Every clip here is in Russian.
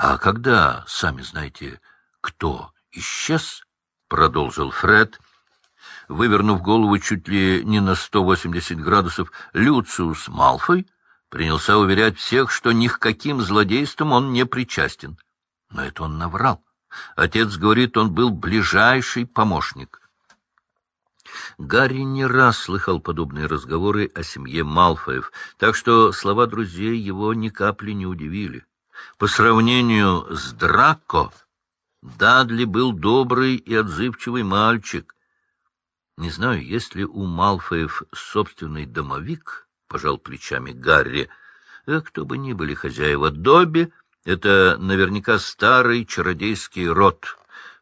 А когда, сами знаете, кто исчез, — продолжил Фред, вывернув голову чуть ли не на 180 градусов, Люциус Малфой принялся уверять всех, что ни к каким злодействам он не причастен. Но это он наврал. Отец говорит, он был ближайший помощник. Гарри не раз слыхал подобные разговоры о семье Малфоев, так что слова друзей его ни капли не удивили. По сравнению с Драко, Дадли был добрый и отзывчивый мальчик. Не знаю, есть ли у Малфоев собственный домовик, — пожал плечами Гарри. Э, кто бы ни были хозяева Добби, это наверняка старый чародейский род,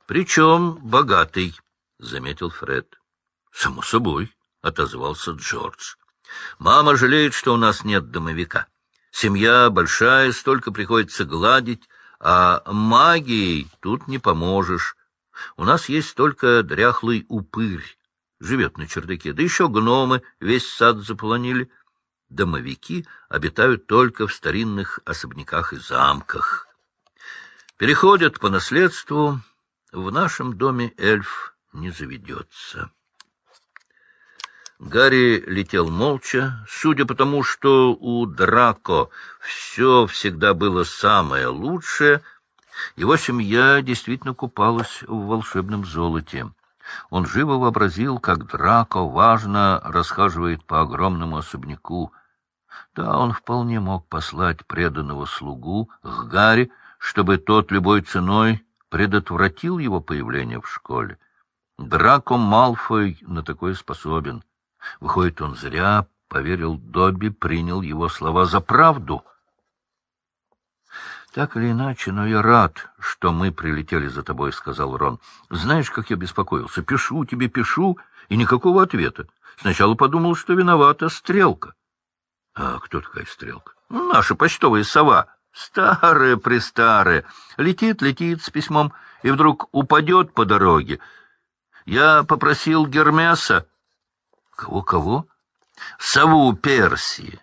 причем богатый, — заметил Фред. — Само собой, — отозвался Джордж. — Мама жалеет, что у нас нет домовика. Семья большая, столько приходится гладить, а магией тут не поможешь. У нас есть только дряхлый упырь, живет на чердаке, да еще гномы весь сад заполонили. Домовики обитают только в старинных особняках и замках. Переходят по наследству, в нашем доме эльф не заведется. Гарри летел молча, судя по тому, что у Драко все всегда было самое лучшее, его семья действительно купалась в волшебном золоте. Он живо вообразил, как Драко важно расхаживает по огромному особняку. Да, он вполне мог послать преданного слугу к Гарри, чтобы тот любой ценой предотвратил его появление в школе. Драко Малфой на такое способен. Выходит, он зря поверил Добби, принял его слова за правду. Так или иначе, но я рад, что мы прилетели за тобой, — сказал Рон. Знаешь, как я беспокоился? Пишу тебе, пишу, и никакого ответа. Сначала подумал, что виновата Стрелка. А кто такая Стрелка? Ну, наша почтовая сова. Старая-престарая. Летит, летит с письмом, и вдруг упадет по дороге. Я попросил Гермеса Кого-кого? Сову Перси.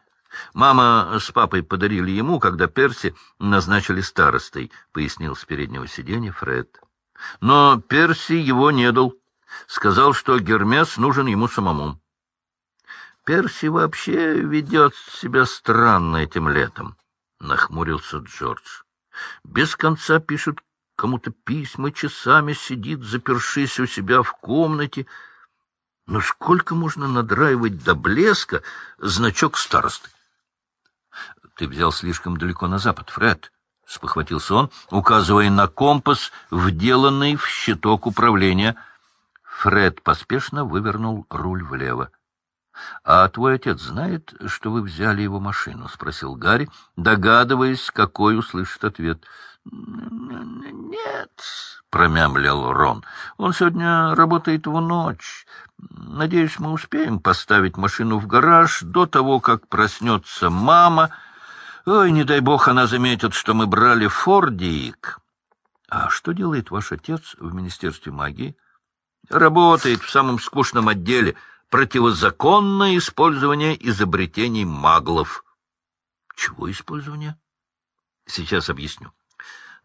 Мама с папой подарили ему, когда Перси назначили старостой, — пояснил с переднего сиденья Фред. Но Перси его не дал. Сказал, что Гермес нужен ему самому. Перси вообще ведет себя странно этим летом, — нахмурился Джордж. Без конца пишет кому-то письма, часами сидит, запершись у себя в комнате, — но сколько можно надраивать до блеска значок старосты? — Ты взял слишком далеко на запад, Фред, — спохватился он, указывая на компас, вделанный в щиток управления. Фред поспешно вывернул руль влево. — А твой отец знает, что вы взяли его машину? — спросил Гарри, догадываясь, какой услышит ответ. — Нет, — промямлил Рон, — он сегодня работает в ночь. Надеюсь, мы успеем поставить машину в гараж до того, как проснется мама. Ой, не дай бог она заметит, что мы брали фордик. А что делает ваш отец в Министерстве магии? Работает в самом скучном отделе противозаконное использование изобретений маглов. Чего использование? Сейчас объясню.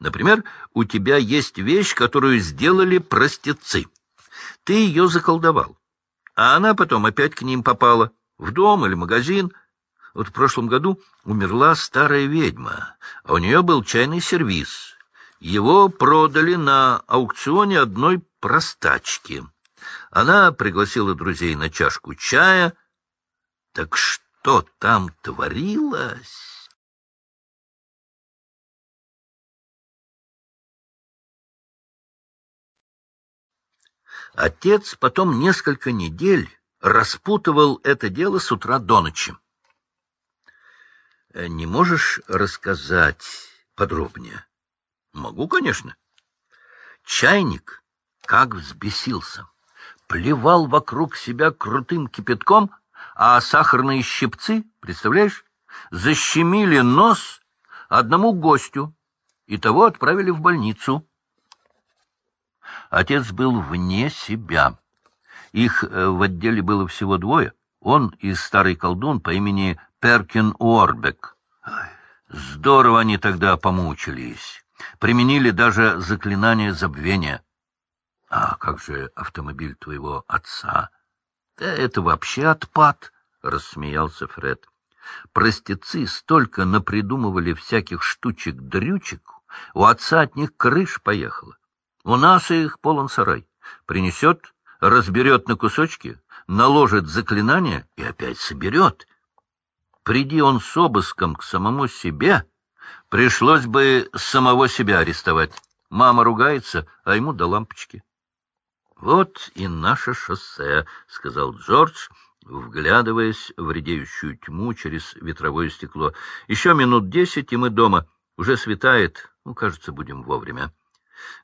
Например, у тебя есть вещь, которую сделали простецы. Ты ее заколдовал а она потом опять к ним попала, в дом или магазин. Вот в прошлом году умерла старая ведьма, а у нее был чайный сервиз. Его продали на аукционе одной простачки. Она пригласила друзей на чашку чая. Так что там творилось? Отец потом несколько недель распутывал это дело с утра до ночи. Э, не можешь рассказать подробнее? Могу, конечно. Чайник как взбесился. Плевал вокруг себя крутым кипятком, а сахарные щипцы, представляешь, защемили нос одному гостю, и того отправили в больницу. Отец был вне себя. Их э, в отделе было всего двое. Он и старый колдун по имени Перкин Уорбек. Здорово они тогда помучились. Применили даже заклинание забвения. — А как же автомобиль твоего отца? — Да это вообще отпад, — рассмеялся Фред. Простецы столько напридумывали всяких штучек-дрючек, у отца от них крыш поехала. У нас их полон сарай. Принесет, разберет на кусочки, наложит заклинание и опять соберет. Приди он с обыском к самому себе, пришлось бы самого себя арестовать. Мама ругается, а ему до лампочки. — Вот и наше шоссе, — сказал Джордж, вглядываясь в редеющую тьму через ветровое стекло. — Еще минут десять, и мы дома. Уже светает. Ну, кажется, будем вовремя.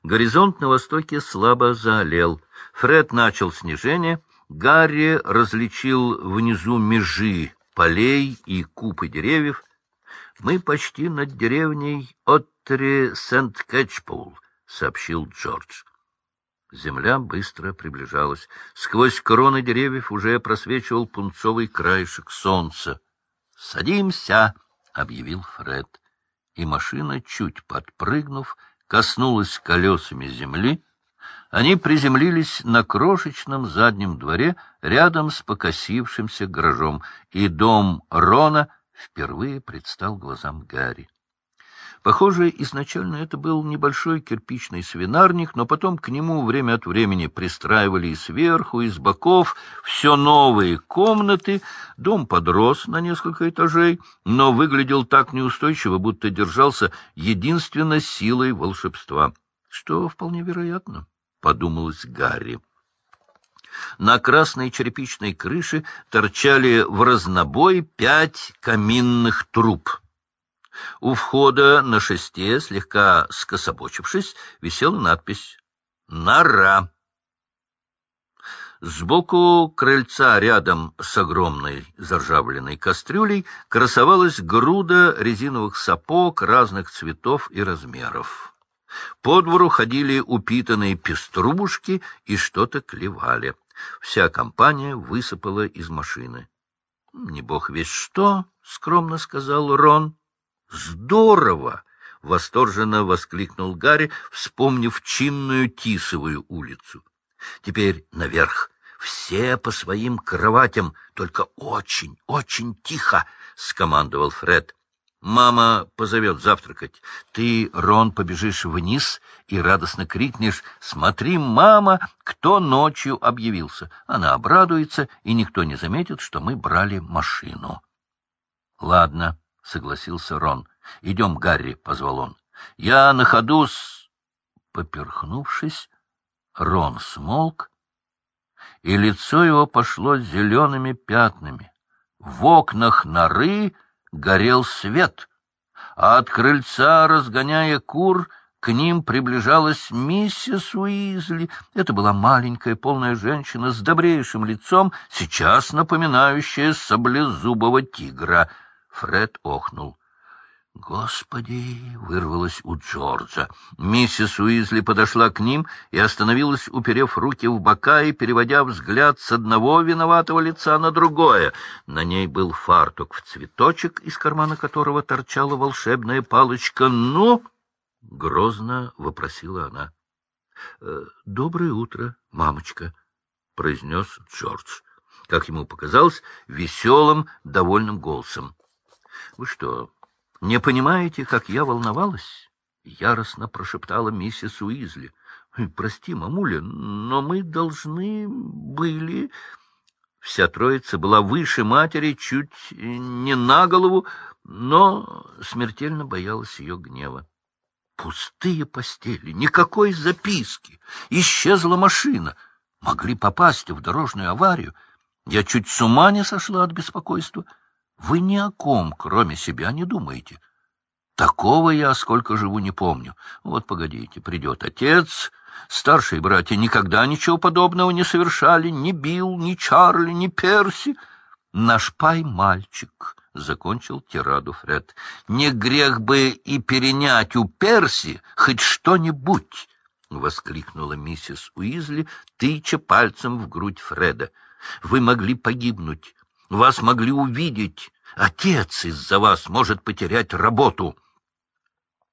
Горизонт на востоке слабо заолел. Фред начал снижение. Гарри различил внизу межи полей и купы деревьев. Мы почти над деревней Оттери Сент-Кэтчпоул, — сообщил Джордж. Земля быстро приближалась. Сквозь кроны деревьев уже просвечивал пунцовый краешек солнца. — Садимся! — объявил Фред. И машина, чуть подпрыгнув, коснулась колесами земли. Они приземлились на крошечном заднем дворе рядом с покосившимся гаражом, и дом Рона впервые предстал глазам Гарри. Похоже, изначально это был небольшой кирпичный свинарник, но потом к нему время от времени пристраивали и сверху, и с боков все новые комнаты. Дом подрос на несколько этажей, но выглядел так неустойчиво, будто держался единственно силой волшебства. Что вполне вероятно, — подумалось Гарри. На красной черепичной крыше торчали в разнобой пять каминных труб — у входа на шесте, слегка скособочившись, висела надпись «Нора». Сбоку крыльца, рядом с огромной заржавленной кастрюлей, красовалась груда резиновых сапог разных цветов и размеров. По двору ходили упитанные пеструбушки и что-то клевали. Вся компания высыпала из машины. — Не бог весь что, — скромно сказал Рон. Здорово! — восторженно воскликнул Гарри, вспомнив чинную Тисовую улицу. — Теперь наверх. Все по своим кроватям, только очень, очень тихо, — скомандовал Фред. Мама позовет завтракать. Ты, Рон, побежишь вниз и радостно крикнешь «Смотри, мама, кто ночью объявился!» Она обрадуется, и никто не заметит, что мы брали машину. — Ладно, — согласился Рон. — Идем, Гарри, — позвал он. — Я на ходу с... Поперхнувшись, Рон смолк, и лицо его пошло зелеными пятнами. В окнах норы горел свет, а от крыльца, разгоняя кур, к ним приближалась миссис Уизли. Это была маленькая полная женщина с добрейшим лицом, сейчас напоминающая саблезубого тигра — Фред охнул. «Господи!» — вырвалось у Джорджа. Миссис Уизли подошла к ним и остановилась, уперев руки в бока и переводя взгляд с одного виноватого лица на другое. На ней был фартук в цветочек, из кармана которого торчала волшебная палочка. «Ну?» — грозно вопросила она. «Э, «Доброе утро, мамочка», — произнес Джордж, как ему показалось, веселым, довольным голосом. — Вы что, не понимаете, как я волновалась? — яростно прошептала миссис Уизли. — Прости, мамуля, но мы должны были... Вся троица была выше матери, чуть не на голову, но смертельно боялась ее гнева. Пустые постели, никакой записки. Исчезла машина. Могли попасть в дорожную аварию. Я чуть с ума не сошла от беспокойства. Вы ни о ком, кроме себя, не думаете. Такого я, сколько живу, не помню. Вот, погодите, придет отец. Старшие братья никогда ничего подобного не совершали. Ни Билл, ни Чарли, ни Перси. Наш пай — мальчик, — закончил тираду Фред. Не грех бы и перенять у Перси хоть что-нибудь, — воскликнула миссис Уизли, тыча пальцем в грудь Фреда. Вы могли погибнуть, вас могли увидеть. Отец из-за вас может потерять работу.